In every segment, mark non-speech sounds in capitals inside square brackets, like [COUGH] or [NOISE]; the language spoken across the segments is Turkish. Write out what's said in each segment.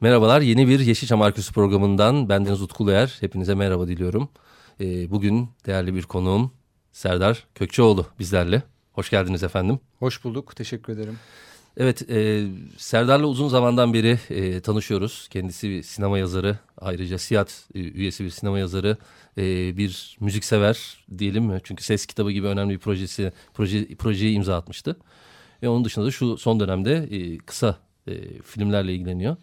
Merhabalar, yeni bir Yeşilçam Arküsü programından bendeniz Utku Uluer. Hepinize merhaba diliyorum. Ee, bugün değerli bir konuğum Serdar Kökçeoğlu bizlerle. Hoş geldiniz efendim. Hoş bulduk, teşekkür ederim. Evet, e, Serdar'la uzun zamandan beri e, tanışıyoruz. Kendisi bir sinema yazarı, ayrıca SİAD e, üyesi bir sinema yazarı, e, bir müziksever diyelim mi? Çünkü ses kitabı gibi önemli bir projesi, proje, projeye imza atmıştı. Ve onun dışında da şu son dönemde e, kısa e, filmlerle ilgileniyor.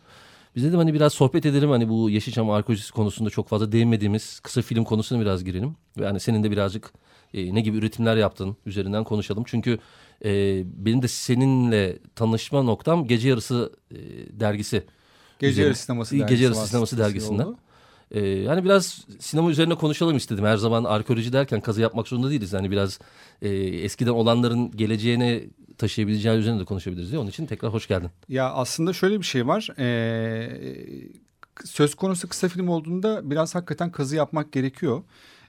Biz dedim hani biraz sohbet edelim hani bu Yeşilçam arkeolojisi konusunda çok fazla değinmediğimiz kısa film konusuna biraz girelim. Ve hani senin de birazcık e, ne gibi üretimler yaptın üzerinden konuşalım. Çünkü e, benim de seninle tanışma noktam Gece Yarısı e, dergisi. Gece üzerine, Yarısı Sineması dergisi. Gece Yarısı Sineması dergisinden. Ee, yani biraz sinema üzerine konuşalım istedim. Her zaman arkeoloji derken kazı yapmak zorunda değiliz. Yani biraz e, eskiden olanların geleceğine taşıyabileceği üzerine de konuşabiliriz diye. Onun için tekrar hoş geldin. Ya aslında şöyle bir şey var. Ee, söz konusu kısa film olduğunda biraz hakikaten kazı yapmak gerekiyor.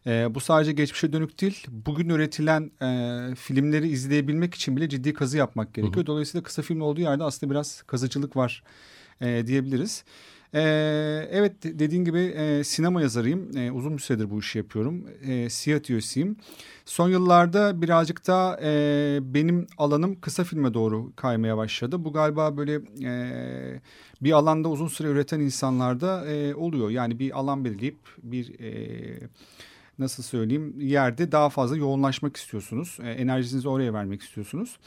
E, bu sadece geçmişe dönük değil, bugün üretilen e, filmleri izleyebilmek için bile ciddi kazı yapmak gerekiyor. Hı hı. Dolayısıyla kısa film olduğu yerde aslında biraz kazıcılık var e, diyebiliriz. Ee, evet dediğin gibi e, sinema yazarıyım. E, uzun bir süredir bu işi yapıyorum. E, Siyat. Son yıllarda birazcık da e, benim alanım kısa filme doğru kaymaya başladı. Bu galiba böyle e, bir alanda uzun süre üreten insanlarda e, oluyor. Yani bir alan belirleyip bir... E, nasıl söyleyeyim yerde daha fazla yoğunlaşmak istiyorsunuz. E, enerjinizi oraya vermek istiyorsunuz.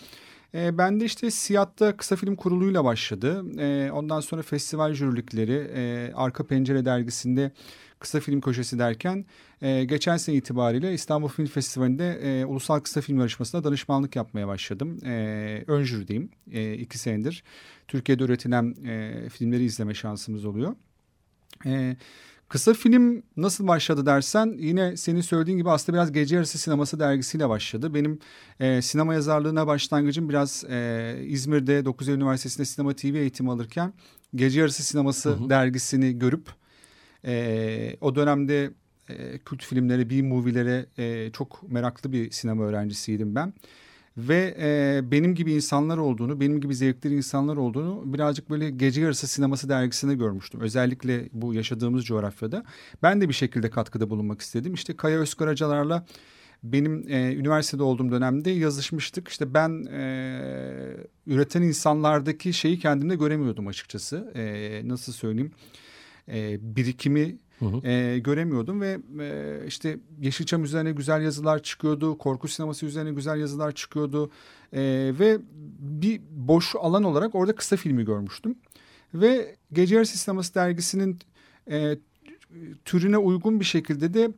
E, ben de işte Siyat'ta kısa film kuruluyla başladı. E, ondan sonra festival jürilikleri, e, Arka Pencere dergisinde kısa film köşesi derken e, geçen sene itibariyle İstanbul Film Festivali'nde e, Ulusal Kısa Film Yarışması'nda danışmanlık yapmaya başladım. E, ön jürideyim e, iki senedir. Türkiye'de üretilen e, filmleri izleme şansımız oluyor. Evet. Kısa film nasıl başladı dersen yine senin söylediğin gibi aslında biraz Gece Yarısı Sineması dergisiyle başladı. Benim e, sinema yazarlığına başlangıcım biraz e, İzmir'de 9 Eylül Üniversitesi'nde sinema TV eğitimi alırken Gece Yarısı Sineması hı hı. dergisini görüp e, o dönemde e, kült filmlere, B-movie'lere e, çok meraklı bir sinema öğrencisiydim ben ve e, benim gibi insanlar olduğunu, benim gibi zevkli insanlar olduğunu birazcık böyle gece yarısı sineması dergisinde görmüştüm. Özellikle bu yaşadığımız coğrafyada. Ben de bir şekilde katkıda bulunmak istedim. İşte Kaya Özkaracalar'la benim e, üniversitede olduğum dönemde yazışmıştık. İşte ben e, üreten insanlardaki şeyi kendimde göremiyordum açıkçası. E, nasıl söyleyeyim? E, birikimi Hı hı. E, göremiyordum ve e, işte Yeşilçam üzerine güzel yazılar çıkıyordu. Korku sineması üzerine güzel yazılar çıkıyordu. E, ve bir boş alan olarak orada kısa filmi görmüştüm. Ve Gece Yarısı Sineması dergisinin e, türüne uygun bir şekilde de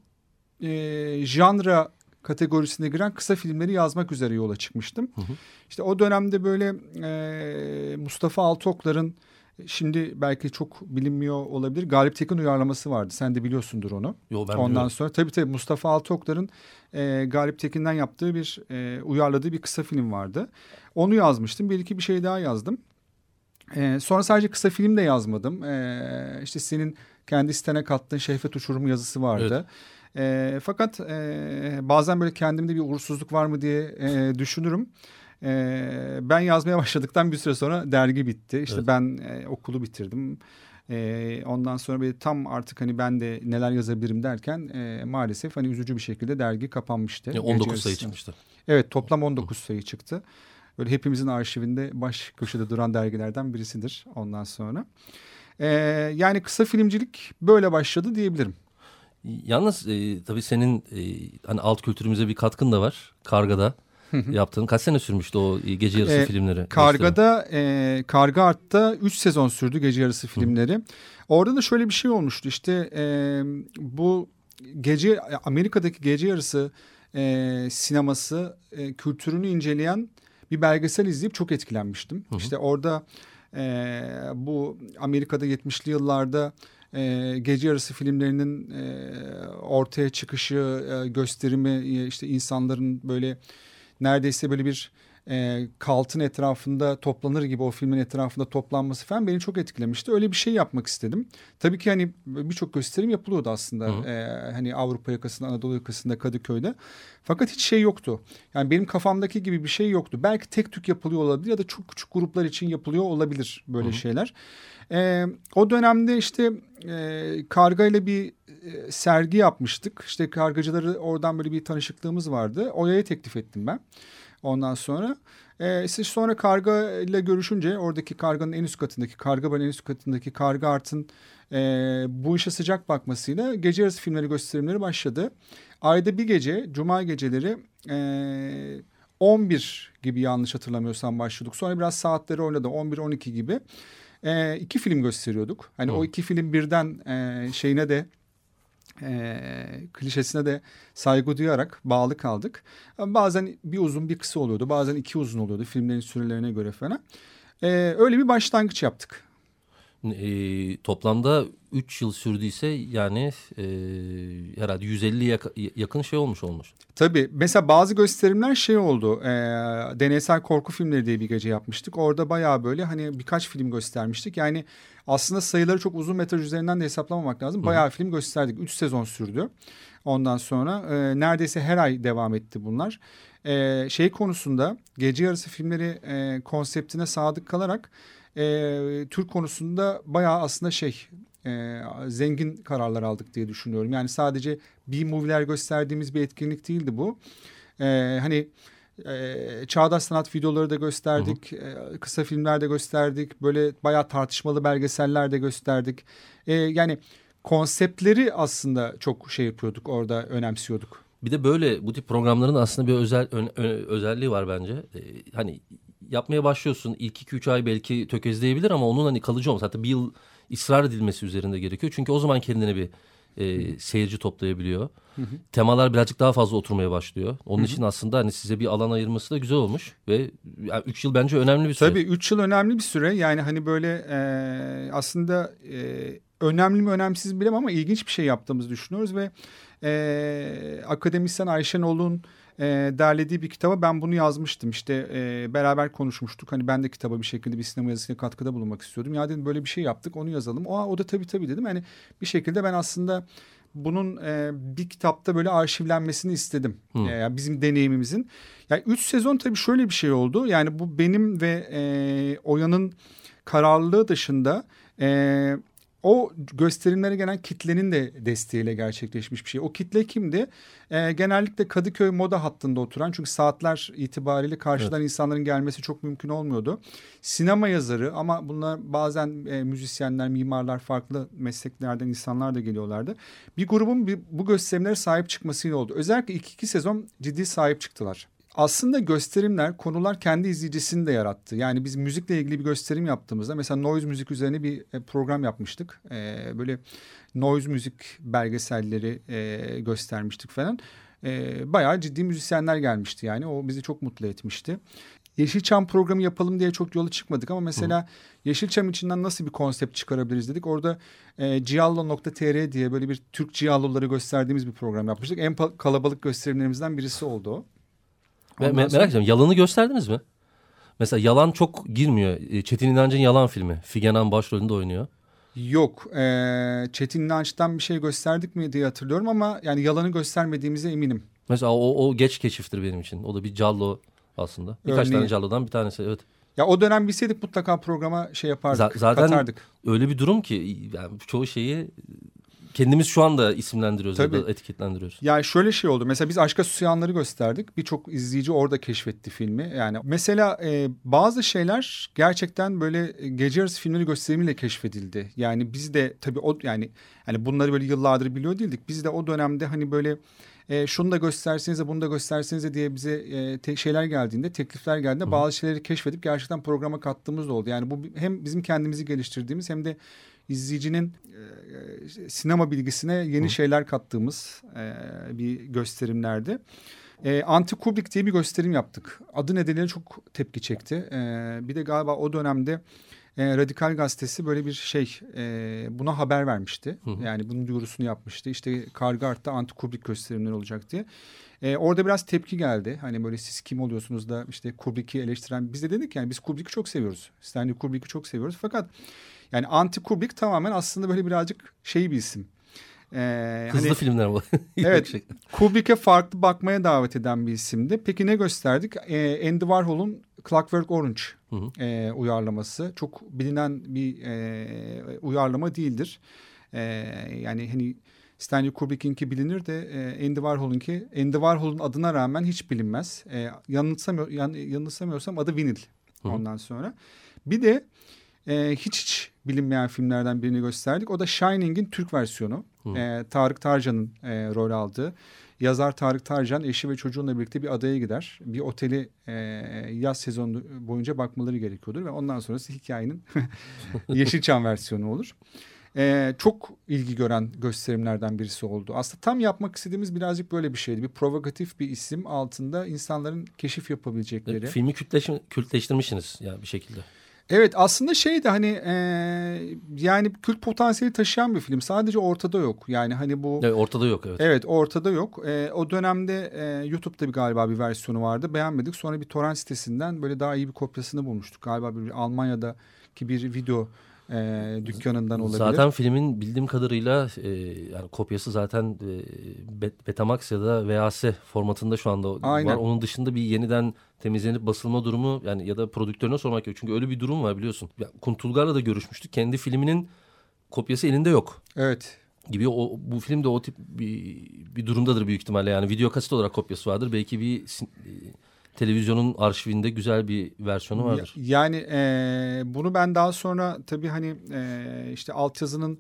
e, janra kategorisine giren kısa filmleri yazmak üzere yola çıkmıştım. Hı hı. İşte o dönemde böyle e, Mustafa Altoklar'ın Şimdi belki çok bilinmiyor olabilir. Galip Tekin uyarlaması vardı. Sen de biliyorsundur onu. Yo, ben Ondan biliyorum. sonra tabii tabii Mustafa Altoklar'ın e, Galip Tekin'den yaptığı bir e, uyarladığı bir kısa film vardı. Onu yazmıştım. Bir iki bir şey daha yazdım. E, sonra sadece kısa film de yazmadım. E, işte senin kendi sitene kattığın Şehvet Uçurumu yazısı vardı. Evet. E, fakat e, bazen böyle kendimde bir uğursuzluk var mı diye e, düşünürüm. E, ben yazmaya başladıktan bir süre sonra dergi bitti. İşte evet. ben e, okulu bitirdim. E, ondan sonra bir tam artık hani ben de neler yazabilirim derken e, maalesef hani üzücü bir şekilde dergi kapanmıştı. Yani 19 sayı çıkmıştı. Evet toplam 19 Hı. sayı çıktı. Böyle hepimizin arşivinde baş köşede duran dergilerden birisidir ondan sonra. E, yani kısa filmcilik böyle başladı diyebilirim. Yalnız e, tabii senin e, hani alt kültürümüze bir katkın da var. Kargada yaptığın. Kaç sene sürmüştü o gece yarısı e, filmleri? Karga'da, e, Karga Art'ta 3 sezon sürdü gece yarısı filmleri. Hı. Orada da şöyle bir şey olmuştu. İşte e, bu gece Amerika'daki gece yarısı e, sineması e, kültürünü inceleyen bir belgesel izleyip çok etkilenmiştim. Hı hı. İşte orada e, bu Amerika'da 70'li yıllarda e, gece yarısı filmlerinin e, ortaya çıkışı, e, gösterimi, e, işte insanların böyle neredeyse böyle bir e, Kalt'ın etrafında toplanır gibi o filmin etrafında toplanması falan beni çok etkilemişti. Öyle bir şey yapmak istedim. Tabii ki hani birçok gösterim yapılıyordu aslında. E, hani Avrupa yakasında, Anadolu yakasında, Kadıköy'de. Fakat hiç şey yoktu. Yani benim kafamdaki gibi bir şey yoktu. Belki tek tük yapılıyor olabilir ya da çok küçük gruplar için yapılıyor olabilir böyle Hı-hı. şeyler. E, o dönemde işte e, Karga ile bir e, sergi yapmıştık. İşte kargacıları oradan böyle bir tanışıklığımız vardı. Oya'ya teklif ettim ben. Ondan sonra e, siz sonra karga ile görüşünce oradaki karganın en üst katındaki karga en üst katındaki karga artın e, bu işe sıcak bakmasıyla gece yarısı filmleri gösterimleri başladı. Ayda bir gece cuma geceleri e, 11 gibi yanlış hatırlamıyorsam başladık. Sonra biraz saatleri oynadı 11-12 gibi. E, iki film gösteriyorduk. Hani Hı. o iki film birden e, şeyine de e, klişesine de saygı duyarak bağlı kaldık. Bazen bir uzun bir kısa oluyordu. Bazen iki uzun oluyordu filmlerin sürelerine göre falan. E, öyle bir başlangıç yaptık. E, toplamda 3 yıl sürdüyse yani e, herhalde 150 yak yakın şey olmuş olmuş. Tabii mesela bazı gösterimler şey oldu e, deneysel korku filmleri diye bir gece yapmıştık. Orada bayağı böyle hani birkaç film göstermiştik. Yani aslında sayıları çok uzun metraj üzerinden de hesaplamamak lazım. Bayağı Hı. film gösterdik. 3 sezon sürdü. Ondan sonra e, neredeyse her ay devam etti bunlar. E, şey konusunda gece yarısı filmleri e, konseptine sadık kalarak e, Türk konusunda bayağı aslında şey e, zengin kararlar aldık diye düşünüyorum. Yani sadece B-movie'ler gösterdiğimiz bir etkinlik değildi bu. E, hani e, çağdaş sanat videoları da gösterdik, hı hı. E, kısa filmler de gösterdik, böyle bayağı tartışmalı belgeseller de gösterdik. E, yani konseptleri aslında çok şey yapıyorduk orada önemsiyorduk. Bir de böyle bu tip programların aslında bir özel ö, ö, özelliği var bence. Ee, hani yapmaya başlıyorsun ilk iki üç ay belki tökezleyebilir ama onun hani kalıcı olması hatta bir yıl ısrar edilmesi üzerinde gerekiyor. Çünkü o zaman kendine bir e, seyirci toplayabiliyor. Hı hı. Temalar birazcık daha fazla oturmaya başlıyor. Onun hı hı. için aslında hani size bir alan ayırması da güzel olmuş ve yani üç yıl bence önemli bir süre. Tabii üç yıl önemli bir süre. Yani hani böyle e, aslında e, önemli mi önemsiz bilemem ama ilginç bir şey yaptığımızı düşünüyoruz ve e, akademisyen Ayşenol'un e, derlediği bir kitaba ben bunu yazmıştım. İşte e, beraber konuşmuştuk. Hani ben de kitaba bir şekilde bir sinema yazısına katkıda bulunmak istiyordum. Ya dedim böyle bir şey yaptık onu yazalım. O, o da tabii tabii dedim. Hani bir şekilde ben aslında bunun e, bir kitapta böyle arşivlenmesini istedim. Hmm. E, yani bizim deneyimimizin. Yani üç sezon tabii şöyle bir şey oldu. Yani bu benim ve e, Oya'nın kararlılığı dışında e, o gösterimlere gelen kitlenin de desteğiyle gerçekleşmiş bir şey. O kitle kimdi? Ee, genellikle Kadıköy moda hattında oturan çünkü saatler itibariyle karşıdan evet. insanların gelmesi çok mümkün olmuyordu. Sinema yazarı ama bunlar bazen e, müzisyenler, mimarlar, farklı mesleklerden insanlar da geliyorlardı. Bir grubun bir, bu gösterimlere sahip çıkmasıyla oldu. Özellikle ilk iki sezon ciddi sahip çıktılar aslında gösterimler konular kendi izleyicisini de yarattı. Yani biz müzikle ilgili bir gösterim yaptığımızda mesela noise müzik üzerine bir e, program yapmıştık. Ee, böyle noise müzik belgeselleri e, göstermiştik falan. Ee, bayağı ciddi müzisyenler gelmişti yani o bizi çok mutlu etmişti. Yeşilçam programı yapalım diye çok yola çıkmadık ama mesela Hı. Yeşilçam içinden nasıl bir konsept çıkarabiliriz dedik. Orada e, Ciallo.tr diye böyle bir Türk Ciallo'ları gösterdiğimiz bir program yapmıştık. En kalabalık gösterimlerimizden birisi oldu o. Me merak ediyorum yalanı gösterdiniz mi? Mesela yalan çok girmiyor. E, Çetin İnancı'nın yalan filmi. Figen başrolünde oynuyor. Yok. E, Çetin İnanç'tan bir şey gösterdik mi diye hatırlıyorum ama yani yalanı göstermediğimize eminim. Mesela o, o geç keşiftir benim için. O da bir callo aslında. Birkaç Örneğin. tane callodan bir tanesi evet. Ya o dönem bilseydik mutlaka programa şey yapardık. Z zaten katardık. öyle bir durum ki yani çoğu şeyi kendimiz şu anda isimlendiriyoruz Tabii. ya da etiketlendiriyoruz. Yani şöyle şey oldu. Mesela biz Aşka Susayanları gösterdik. Birçok izleyici orada keşfetti filmi. Yani mesela e, bazı şeyler gerçekten böyle gece yarısı filmleri gösterimiyle keşfedildi. Yani biz de tabii o yani yani bunları böyle yıllardır biliyor değildik. Biz de o dönemde hani böyle e, şunu da göstersenize bunu da göstersenize diye bize e, te, şeyler geldiğinde teklifler geldiğinde Hı. bazı şeyleri keşfedip gerçekten programa kattığımız da oldu. Yani bu hem bizim kendimizi geliştirdiğimiz hem de izleyicinin e, sinema bilgisine yeni Hı. şeyler kattığımız e, bir gösterimlerdi. E, Anti Kubrick diye bir gösterim yaptık. Adı nedeniyle çok tepki çekti. E, bir de galiba o dönemde e, Radikal Gazetesi böyle bir şey e, buna haber vermişti. Hı hı. Yani bunun duyurusunu yapmıştı. İşte Kargart'ta Anti Kubrick gösterimleri olacak diye. E, orada biraz tepki geldi. Hani böyle siz kim oluyorsunuz da işte Kubrick'i eleştiren. Biz de dedik yani biz Kubrick'i çok seviyoruz. Stanley Kubrick'i çok seviyoruz. Fakat yani Anti Kubrick tamamen aslında böyle birazcık şey bir isim. Ee, Hızlı hani, filmler bu. [LAUGHS] evet. Kubrick'e farklı bakmaya davet eden bir isimdi. Peki ne gösterdik? Ee, Andy Warhol'un Clockwork Orange hı hı. E, uyarlaması. Çok bilinen bir e, uyarlama değildir. E, yani hani Stanley Kubrick'inki bilinir de e, Andy Warhol'unki Andy Warhol'un adına rağmen hiç bilinmez. E, yanılsamıyor, yan, yanılsamıyorsam adı Vinyl ondan sonra. Bir de e, hiç hiç bilinmeyen filmlerden birini gösterdik. O da Shining'in Türk versiyonu. E, Tarık Tarcan'ın e, rol aldığı. Yazar Tarık Tarcan eşi ve çocuğunla birlikte bir adaya gider. Bir oteli e, yaz sezonu boyunca bakmaları gerekiyordur ve ondan sonrası hikayenin [LAUGHS] Yeşilçam versiyonu olur. E, çok ilgi gören gösterimlerden birisi oldu. Aslında tam yapmak istediğimiz birazcık böyle bir şeydi. Bir provokatif bir isim altında insanların keşif yapabilecekleri. Evet, filmi kültleş, kültleştirmişsiniz yani bir şekilde. Evet aslında şey de hani e, yani kült potansiyeli taşıyan bir film. Sadece ortada yok. Yani hani bu... Evet ortada yok evet. Evet ortada yok. E, o dönemde e, YouTube'da bir galiba bir versiyonu vardı. Beğenmedik. Sonra bir torrent sitesinden böyle daha iyi bir kopyasını bulmuştuk. Galiba bir Almanya'daki bir video e, dükkanından olabilir. Zaten filmin bildiğim kadarıyla e, yani kopyası zaten e, Betamax ya da VHS formatında şu anda Aynen. var. Onun dışında bir yeniden temizlenip basılma durumu yani ya da prodüktörüne sormak yok. Çünkü öyle bir durum var biliyorsun. Ya, Kuntulgar'la da görüşmüştük. Kendi filminin kopyası elinde yok. Evet gibi o bu filmde o tip bir, bir durumdadır büyük ihtimalle yani video kaset olarak kopyası vardır belki bir televizyonun arşivinde güzel bir versiyonu vardır. Yani e, bunu ben daha sonra tabii hani e, işte altyazının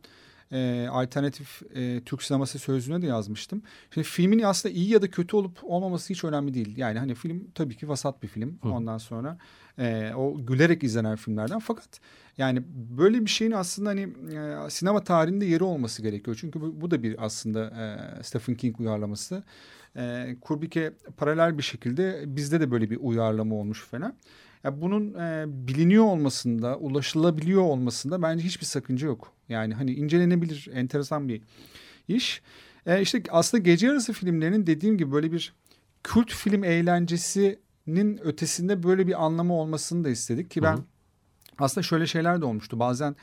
e, alternatif e, Türk sineması sözlüğüne de yazmıştım. Şimdi filmin aslında iyi ya da kötü olup olmaması hiç önemli değil. Yani hani film tabii ki vasat bir film. Hı. Ondan sonra e, o gülerek izlenen filmlerden. Fakat yani böyle bir şeyin aslında hani e, sinema tarihinde yeri olması gerekiyor. Çünkü bu, bu da bir aslında e, Stephen King uyarlaması e, Kubrick'e paralel bir şekilde bizde de böyle bir uyarlama olmuş falan. Yani bunun e, biliniyor olmasında, ulaşılabiliyor olmasında bence hiçbir sakınca yok. Yani hani incelenebilir, enteresan bir iş. E, işte aslında gece yarısı filmlerinin dediğim gibi böyle bir kült film eğlencesinin ötesinde böyle bir anlamı olmasını da istedik ki ben Hı-hı. aslında şöyle şeyler de olmuştu. Bazen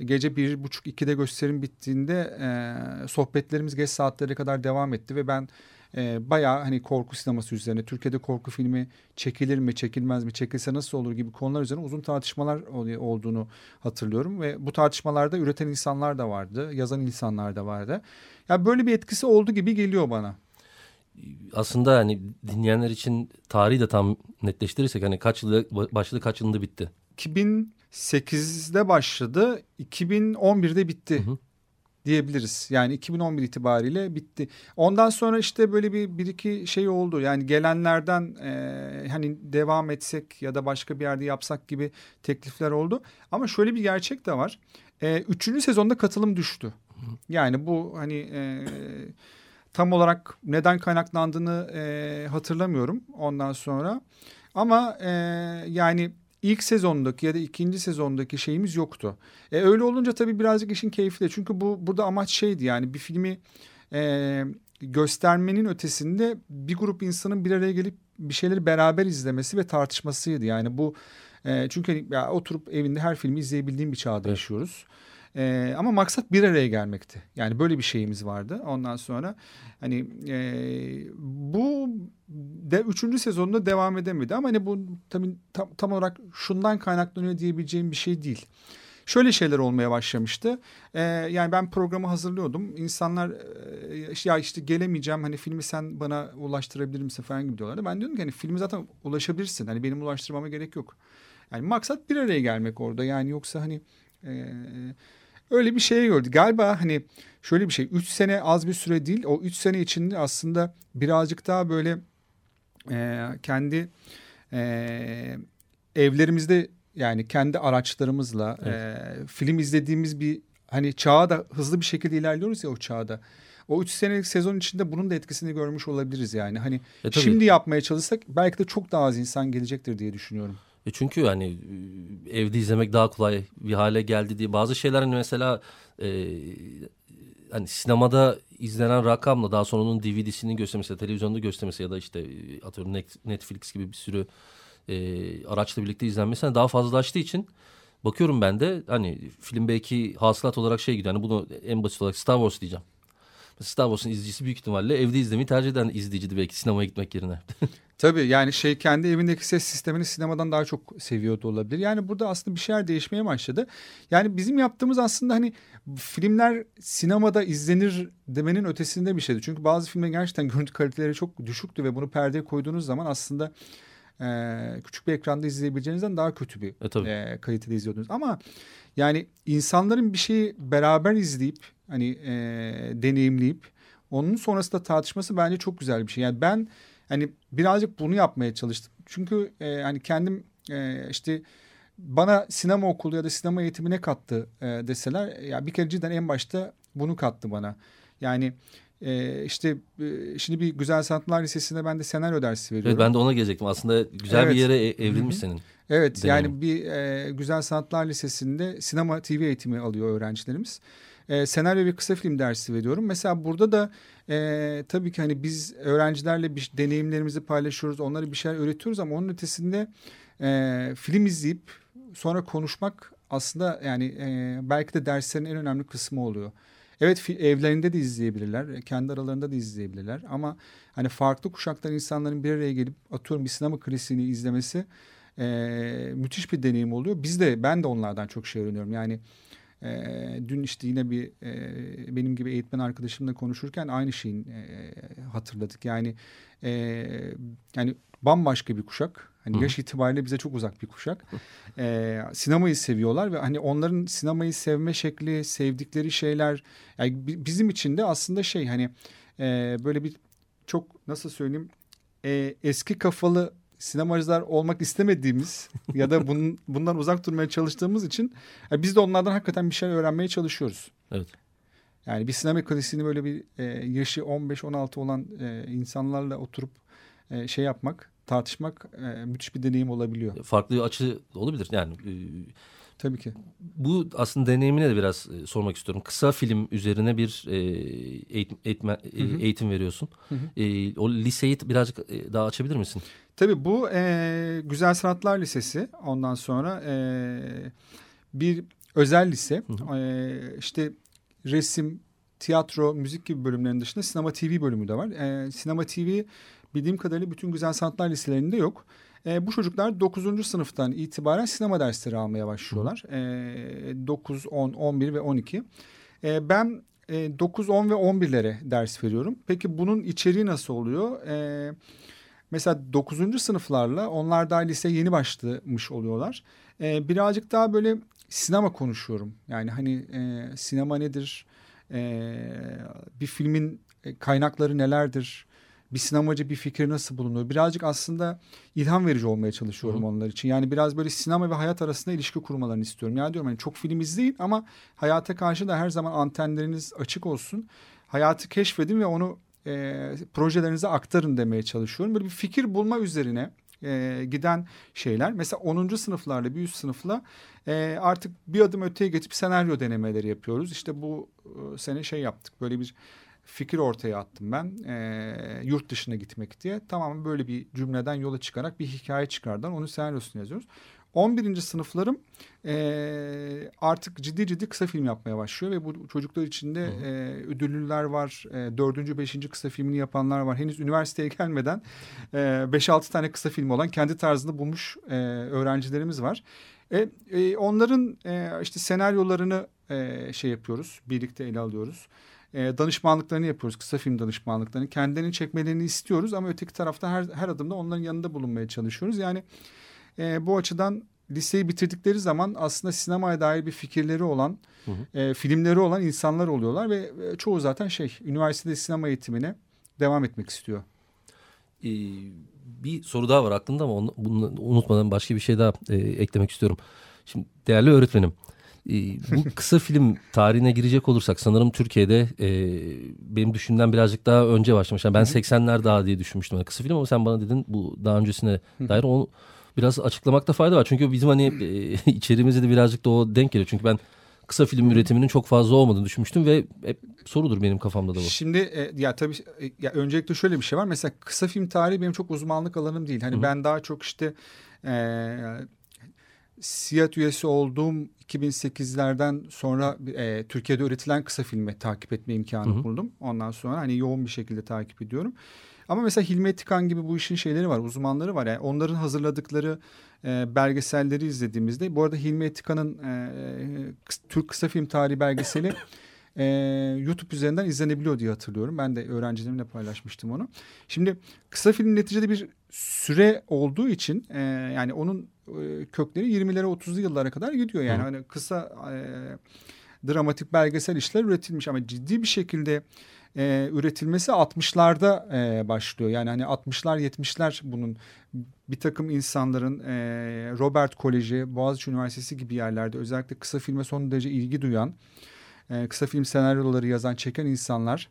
gece bir buçuk ikide gösterim bittiğinde e, sohbetlerimiz geç saatlere kadar devam etti ve ben e, bayağı hani korku sineması üzerine Türkiye'de korku filmi çekilir mi çekilmez mi çekilse nasıl olur gibi konular üzerine uzun tartışmalar olduğunu hatırlıyorum ve bu tartışmalarda üreten insanlar da vardı yazan insanlar da vardı. Ya yani böyle bir etkisi oldu gibi geliyor bana. Aslında hani dinleyenler için tarihi de tam netleştirirsek hani kaç yılda başladı kaç yılında bitti? 2008'de başladı 2011'de bitti. Hı hı diyebiliriz. Yani 2011 itibariyle bitti. Ondan sonra işte böyle bir, bir iki şey oldu. Yani gelenlerden e, hani devam etsek ya da başka bir yerde yapsak gibi teklifler oldu. Ama şöyle bir gerçek de var. E, üçüncü sezonda katılım düştü. Yani bu hani e, tam olarak neden kaynaklandığını e, hatırlamıyorum ondan sonra. Ama e, yani ilk sezondaki ya da ikinci sezondaki şeyimiz yoktu. E, öyle olunca tabii birazcık işin keyfi de. Çünkü bu burada amaç şeydi yani bir filmi e, göstermenin ötesinde bir grup insanın bir araya gelip bir şeyleri beraber izlemesi ve tartışmasıydı. Yani bu e, çünkü hani, ya, oturup evinde her filmi izleyebildiğim bir çağda evet. yaşıyoruz. E, ama maksat bir araya gelmekti. Yani böyle bir şeyimiz vardı. Ondan sonra hani e, bu de üçüncü sezonunda devam edemedi. Ama hani bu tabii tam, tam olarak şundan kaynaklanıyor diyebileceğim bir şey değil. Şöyle şeyler olmaya başlamıştı. Ee, yani ben programı hazırlıyordum. İnsanlar e, ya işte gelemeyeceğim hani filmi sen bana ulaştırabilir misin falan gibi diyorlardı. Ben diyordum ki hani filmi zaten ulaşabilirsin. Hani benim ulaştırmama gerek yok. Yani maksat bir araya gelmek orada. Yani yoksa hani e, Öyle bir şey gördü. Galiba hani şöyle bir şey. Üç sene az bir süre değil. O üç sene içinde aslında birazcık daha böyle e, kendi e, evlerimizde yani kendi araçlarımızla evet. e, film izlediğimiz bir hani çağa da hızlı bir şekilde ilerliyoruz ya o çağda. o 3 senelik sezon içinde bunun da etkisini görmüş olabiliriz yani. Hani E, tabii. şimdi yapmaya çalışsak belki de çok daha az insan gelecektir diye düşünüyorum. E çünkü hani e, evde izlemek daha kolay bir hale geldi diye bazı şeyler hani mesela e, hani sinemada izlenen rakamla daha sonra onun DVD'sini göstermesi, televizyonda göstermesi ya da işte e, atıyorum Net- Netflix gibi bir sürü e, araçla birlikte izlenmesi hani daha fazlalaştığı için bakıyorum ben de hani film belki hasılat olarak şey gidiyor. Hani bunu en basit olarak Star Wars diyeceğim. Star Wars'un izleyicisi büyük ihtimalle evde izlemeyi tercih eden izleyiciydi belki sinemaya gitmek yerine. [LAUGHS] Tabii yani şey kendi evindeki ses sistemini sinemadan daha çok seviyordu olabilir. Yani burada aslında bir şeyler değişmeye başladı. Yani bizim yaptığımız aslında hani filmler sinemada izlenir demenin ötesinde bir şeydi. Çünkü bazı filmler gerçekten [LAUGHS] görüntü kaliteleri çok düşüktü ve bunu perdeye koyduğunuz zaman aslında e, küçük bir ekranda izleyebileceğinizden daha kötü bir E, tabii. e, kalitede izliyordunuz. Ama yani insanların bir şeyi beraber izleyip hani e, deneyimleyip onun sonrasında tartışması bence çok güzel bir şey. Yani ben hani birazcık bunu yapmaya çalıştım. Çünkü e, hani kendim e, işte bana sinema okulu ya da sinema eğitimi ne kattı e, deseler ya bir kere cidden en başta bunu kattı bana. Yani e, işte e, şimdi bir Güzel Sanatlar Lisesi'nde ben de senaryo dersi veriyorum. Evet ben de ona gelecektim. Aslında güzel Evet. bir yere e- evrilmiş senin. Evet deneyim. yani bir e, Güzel Sanatlar Lisesi'nde sinema TV eğitimi alıyor öğrencilerimiz. E, senaryo ve kısa film dersi veriyorum. Mesela burada da e, tabii ki hani biz öğrencilerle bir deneyimlerimizi paylaşıyoruz. Onlara bir şeyler öğretiyoruz ama onun ötesinde e, film izleyip sonra konuşmak aslında yani e, belki de derslerin en önemli kısmı oluyor. Evet evlerinde de izleyebilirler, kendi aralarında da izleyebilirler ama hani farklı kuşaktan insanların bir araya gelip atıyorum bir sinema klasiğini izlemesi e, müthiş bir deneyim oluyor. Biz de ben de onlardan çok şey öğreniyorum. Yani e, dün işte yine bir e, benim gibi eğitmen arkadaşımla konuşurken aynı şeyin e, hatırladık. Yani e, yani bambaşka bir kuşak. Hani Hı. yaş itibariyle bize çok uzak bir kuşak. [LAUGHS] E, sinemayı seviyorlar ve hani onların sinemayı sevme şekli, sevdikleri şeyler yani bi- bizim için de aslında şey hani e, böyle bir çok nasıl söyleyeyim e, eski kafalı sinemacılar olmak istemediğimiz [LAUGHS] ya da bunun, bundan uzak durmaya çalıştığımız için e, biz de onlardan hakikaten bir şeyler öğrenmeye çalışıyoruz. Evet. Yani bir sinema klasiğini böyle bir e, yaşı 15-16 olan e, insanlarla oturup e, şey yapmak, tartışmak e, müthiş bir deneyim olabiliyor. Farklı bir açı olabilir. Yani e, Tabii ki. bu aslında deneyimine de biraz e, sormak istiyorum. Kısa film üzerine bir e, eğitim, eğitme- e, Hı hı. eğitim veriyorsun. Hı hı. E, o liseyi birazcık e, daha açabilir misin? Tabii bu e, Güzel Sanatlar Lisesi. Ondan sonra e, bir özel lise. Hı E, işte resim, tiyatro, müzik gibi bölümlerin dışında sinema TV bölümü de var. E, sinema TV bildiğim kadarıyla bütün Güzel Sanatlar liselerinde yok. E, bu çocuklar 9. sınıftan itibaren sinema dersleri almaya başlıyorlar. E, 9, 10, 11 ve 12. E, ben e, 9, 10 ve 11'lere ders veriyorum. Peki bunun içeriği nasıl oluyor? E, mesela 9. sınıflarla onlar daha lise yeni başlamış oluyorlar. E, birazcık daha böyle sinema konuşuyorum. Yani hani e, sinema nedir? E, bir filmin e, kaynakları nelerdir? Bir sinemacı bir fikir nasıl bulunur? Birazcık aslında ilham verici olmaya çalışıyorum hı. onlar için. Yani biraz böyle sinema ve hayat arasında ilişki kurmalarını istiyorum. Yani diyorum hani çok film izleyin ama hayata karşı da her zaman antenleriniz açık olsun. Hayatı keşfedin ve onu e, projelerinize aktarın demeye çalışıyorum. Böyle bir fikir bulma üzerine e, giden şeyler. Mesela 10. sınıflarla bir üst sınıfla e, artık bir adım öteye geçip senaryo denemeleri yapıyoruz. İşte bu e, sene şey yaptık böyle bir fikir ortaya attım ben e, yurt dışına gitmek diye. Tamamen böyle bir cümleden yola çıkarak bir hikaye çıkardan onun senaryosunu yazıyoruz. 11. sınıflarım e, artık ciddi ciddi kısa film yapmaya başlıyor ve bu çocuklar içinde e, ödüllüler var. E, dördüncü, beşinci kısa filmini yapanlar var. Henüz üniversiteye gelmeden e, 5-6 tane kısa film olan kendi tarzını bulmuş e, öğrencilerimiz var. E, e, onların e, işte senaryolarını e, şey yapıyoruz, birlikte ele alıyoruz. E, danışmanlıklarını yapıyoruz, kısa film danışmanlıklarını. Kendilerini çekmelerini istiyoruz ama öteki tarafta her, her adımda onların yanında bulunmaya çalışıyoruz. Yani e, bu açıdan liseyi bitirdikleri zaman aslında sinemaya dair bir fikirleri olan, Hı hı. e, filmleri olan insanlar oluyorlar ve e, çoğu zaten şey üniversitede sinema eğitimine devam etmek istiyor. Ee, bir soru daha var aklımda ama onu, bunu unutmadan başka bir şey daha e, eklemek istiyorum. Şimdi değerli öğretmenim, bu kısa film tarihine girecek olursak sanırım Türkiye'de e, benim düşündüğümden birazcık daha önce başlamış. Yani ben 80'ler daha diye düşünmüştüm yani kısa film ama sen bana dedin bu daha öncesine dair onu biraz açıklamakta fayda var. Çünkü bizim hani e, [LAUGHS] içeriğimizde de birazcık da o denk geliyor. Çünkü ben kısa film üretiminin çok fazla olmadığını düşünmüştüm ve hep sorudur benim kafamda da bu. Şimdi e, ya tabii e, ya öncelikle şöyle bir şey var. Mesela kısa film tarihi benim çok uzmanlık alanım değil. Hani Hı hı. ben daha çok işte e, SİAD üyesi olduğum 2008'lerden sonra e, Türkiye'de üretilen kısa filmi takip etme imkanı Hı hı. buldum. Ondan sonra hani yoğun bir şekilde takip ediyorum. Ama mesela Hilmi Etikan gibi bu işin şeyleri var, uzmanları var. Yani onların hazırladıkları e, belgeselleri izlediğimizde, bu arada Hilmi Etikan'ın e, kıs- Türk kısa film tarihi belgeseli [LAUGHS] e, YouTube üzerinden izlenebiliyor diye hatırlıyorum. Ben de öğrencilerimle paylaşmıştım onu. Şimdi kısa film neticede bir süre olduğu için e, yani onun e, kökleri 20'lere 30'lu yıllara kadar gidiyor. Yani Hı. hani kısa e, dramatik belgesel işler üretilmiş ama ciddi bir şekilde e, üretilmesi 60'larda e, başlıyor. Yani hani 60'lar 70'ler bunun bir takım insanların e, Robert Koleji, Boğaziçi Üniversitesi gibi yerlerde özellikle kısa filme son derece ilgi duyan, e, kısa film senaryoları yazan, çeken insanlar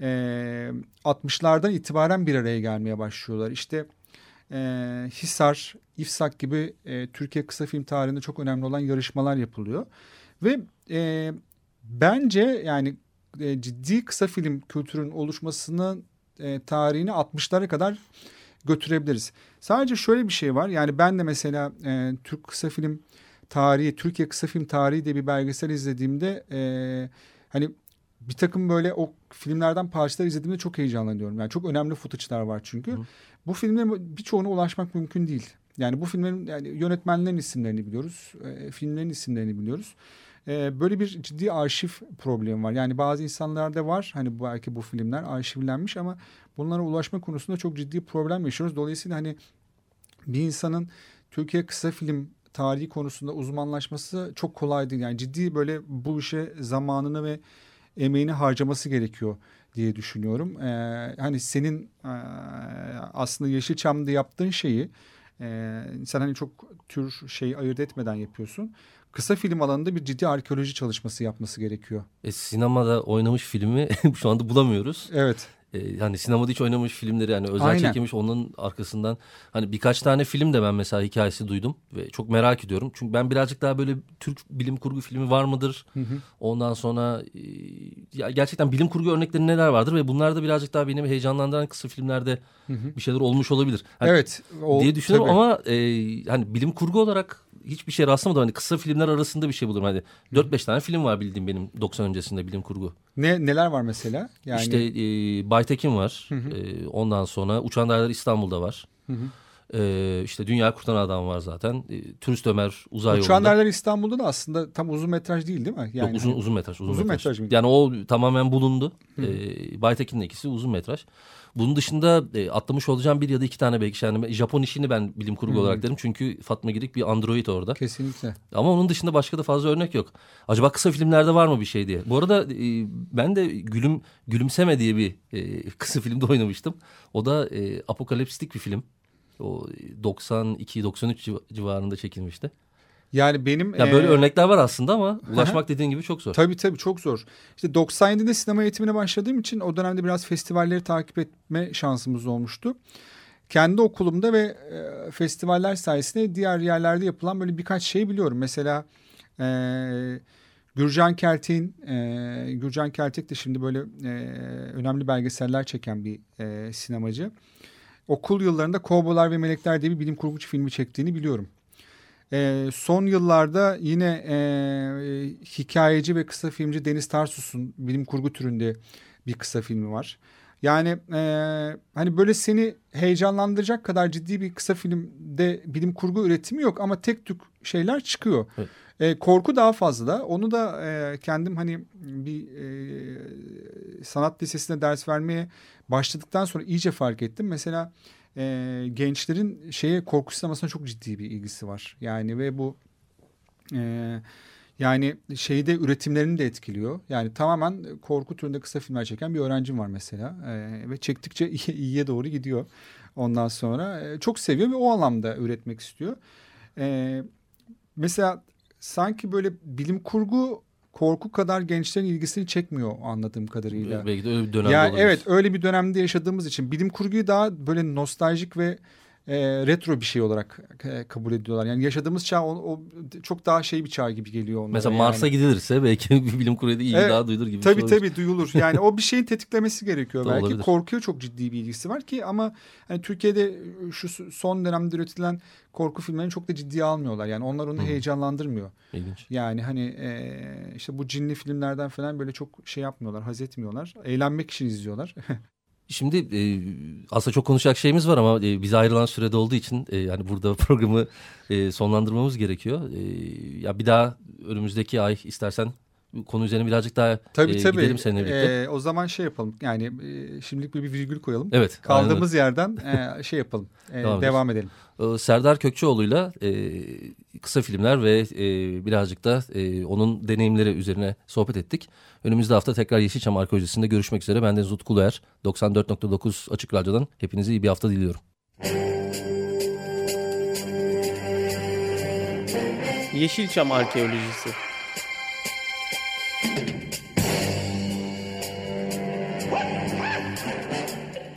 e, 60'lardan itibaren bir araya gelmeye başlıyorlar. İşte e, Hisar, İfsak gibi e, Türkiye kısa film tarihinde çok önemli olan yarışmalar yapılıyor. Ve e, bence yani e, ciddi kısa film kültürünün oluşmasının e, tarihini 60'lara kadar götürebiliriz. Sadece şöyle bir şey var. Yani ben de mesela e, Türk kısa film tarihi, Türkiye kısa film tarihi diye bir belgesel izlediğimde e, hani bir takım böyle o filmlerden parçalar izlediğimde çok heyecanlanıyorum. Yani çok önemli footage'lar var çünkü. Hı. Bu filmlerin birçoğuna ulaşmak mümkün değil. Yani bu filmlerin yani yönetmenlerin isimlerini biliyoruz, e, filmlerin isimlerini biliyoruz. E, böyle bir ciddi arşiv problemi var. Yani bazı insanlarda var hani belki bu filmler arşivlenmiş ama bunlara ulaşma konusunda çok ciddi problem yaşıyoruz. Dolayısıyla hani bir insanın Türkiye kısa film tarihi konusunda uzmanlaşması çok kolay değil. Yani ciddi böyle bu işe zamanını ve emeğini harcaması gerekiyor diye düşünüyorum. Ee, hani senin e, aslında Yeşilçam'da yaptığın şeyi e, sen hani çok tür şey ayırt etmeden yapıyorsun. Kısa film alanında bir ciddi arkeoloji çalışması yapması gerekiyor. E, sinemada oynamış filmi [LAUGHS] şu anda bulamıyoruz. Evet. E, hani sinemada hiç oynamış filmleri yani özel Aynen. çekilmiş onun arkasından hani birkaç tane film de ben mesela hikayesi duydum ve çok merak ediyorum. Çünkü ben birazcık daha böyle Türk bilim kurgu filmi var mıdır? Hı hı. Ondan sonra e, ya gerçekten bilim kurgu örnekleri neler vardır ve bunlar da birazcık daha beni heyecanlandıran kısa filmlerde Hı hı. bir şeyler olmuş olabilir. Hani Evet. O, diye düşünüyorum tabii. ama e, hani bilim kurgu olarak hiçbir şey rastlamadım. Hani kısa filmler arasında bir şey bulurum. Hani 4-5 tane film var bildiğim benim 90 öncesinde bilim kurgu. Ne neler var mesela? Yani İşte e, Baytekin var. Hı hı. E, ondan sonra Uçan Dağlar İstanbul'da var. Hı hı. E, işte Dünya Kurtaran Adam var zaten. E, Turist Ömer uzay yolunda. Derler İstanbul'da da aslında tam uzun metraj değil değil mi? Yani Yok, uzun hani- uzun metraj. Uzun, Uzun metraj. metraj mıydı? Yani o tamamen bulundu. Hı. E, Baytekin'in ikisi uzun metraj. Bunun dışında e, atlamış olacağım bir ya da iki tane belki. Yani Japon işini ben bilim kurgu olarak derim. Çünkü Fatma Girik bir android orada. Kesinlikle. Ama onun dışında başka da fazla örnek yok. Acaba kısa filmlerde var mı bir şey diye. Bu arada e, ben de Gülüm Gülümseme diye bir e, kısa filmde oynamıştım. O da e, apokalipstik bir film. O 92-93 civarında çekilmişti. Yani benim Ya böyle e, örnekler var aslında ama ulaşmak dediğin gibi çok zor. Tabii tabii çok zor. İşte 97'de sinema eğitimine başladığım için o dönemde biraz festivalleri takip etme şansımız olmuştu. Kendi okulumda ve e, festivaller sayesinde diğer yerlerde yapılan böyle birkaç şey biliyorum. Mesela e, Gürcan Keltek'in, e, Gürcan Keltek de şimdi böyle e, önemli belgeseller çeken bir e, sinemacı. Okul yıllarında Kovbolar ve Melekler diye bir bilim kurgu filmi çektiğini biliyorum. Ee, son yıllarda yine e, hikayeci ve kısa filmci Deniz Tarsus'un bilim kurgu türünde bir kısa filmi var. Yani e, hani böyle seni heyecanlandıracak kadar ciddi bir kısa filmde bilim kurgu üretimi yok ama tek tük şeyler çıkıyor. Evet. E, korku daha fazla. Onu da e, kendim hani bir e, sanat lisesinde ders vermeye başladıktan sonra iyice fark ettim. Mesela e, gençlerin şeye korku sinemasına çok ciddi bir ilgisi var. Yani ve bu e, yani şeyde üretimlerini de etkiliyor. Yani tamamen korku türünde kısa filmler çeken bir öğrencim var mesela. E, ve çektikçe iyi- iyiye doğru gidiyor. Ondan sonra e, çok seviyor ve o anlamda üretmek istiyor. E, mesela sanki böyle bilim kurgu korku kadar gençlerin ilgisini çekmiyor anladığım kadarıyla. Belki de öyle bir dönemde Ya olabilir. evet öyle bir dönemde yaşadığımız için bilim kurguyu daha böyle nostaljik ve e, retro bir şey olarak e, kabul ediyorlar. Yani yaşadığımız çağ o, o çok daha şey bir çağ gibi geliyor onlara. Mesela yani. Mars'a gidilirse belki [LAUGHS] bir bilim kurulu ilgi Evet, daha duyulur gibi. Tabii şey tabii duyulur. Yani o bir şeyin tetiklemesi gerekiyor [LAUGHS] belki. olabilir. Korkuya çok ciddi bir ilgisi var ki ama hani Türkiye'de şu son dönemde üretilen korku filmlerini çok da ciddiye almıyorlar. Yani onlar onu Hı. heyecanlandırmıyor. İlginç. Yani hani e, işte bu cinli filmlerden falan böyle çok şey yapmıyorlar, haz etmiyorlar. Eğlenmek için izliyorlar. [LAUGHS] Şimdi e, aslında çok konuşacak şeyimiz var ama e, bize ayrılan sürede olduğu için e, yani burada [LAUGHS] programı e, sonlandırmamız gerekiyor. E, ya bir daha önümüzdeki ay istersen konu üzerine birazcık daha tabii e, tabii. gidelim seninle birlikte. E, o zaman şey yapalım. Yani e, şimdilik bir virgül koyalım. evet. Kaldığımız yerden e, [LAUGHS] şey yapalım. E, Devam devam edelim. aynen. E, Serdar Kökçeoğlu'yla e, kısa filmler ve e, birazcık da e, onun deneyimleri üzerine sohbet ettik. Önümüzde hafta tekrar Yeşilçam Arkeolojisi'nde görüşmek üzere. Ben Deniz Utku Uluer. 94.9 Açık Radyo'dan hepinize iyi bir hafta diliyorum. Yeşilçam Arkeolojisi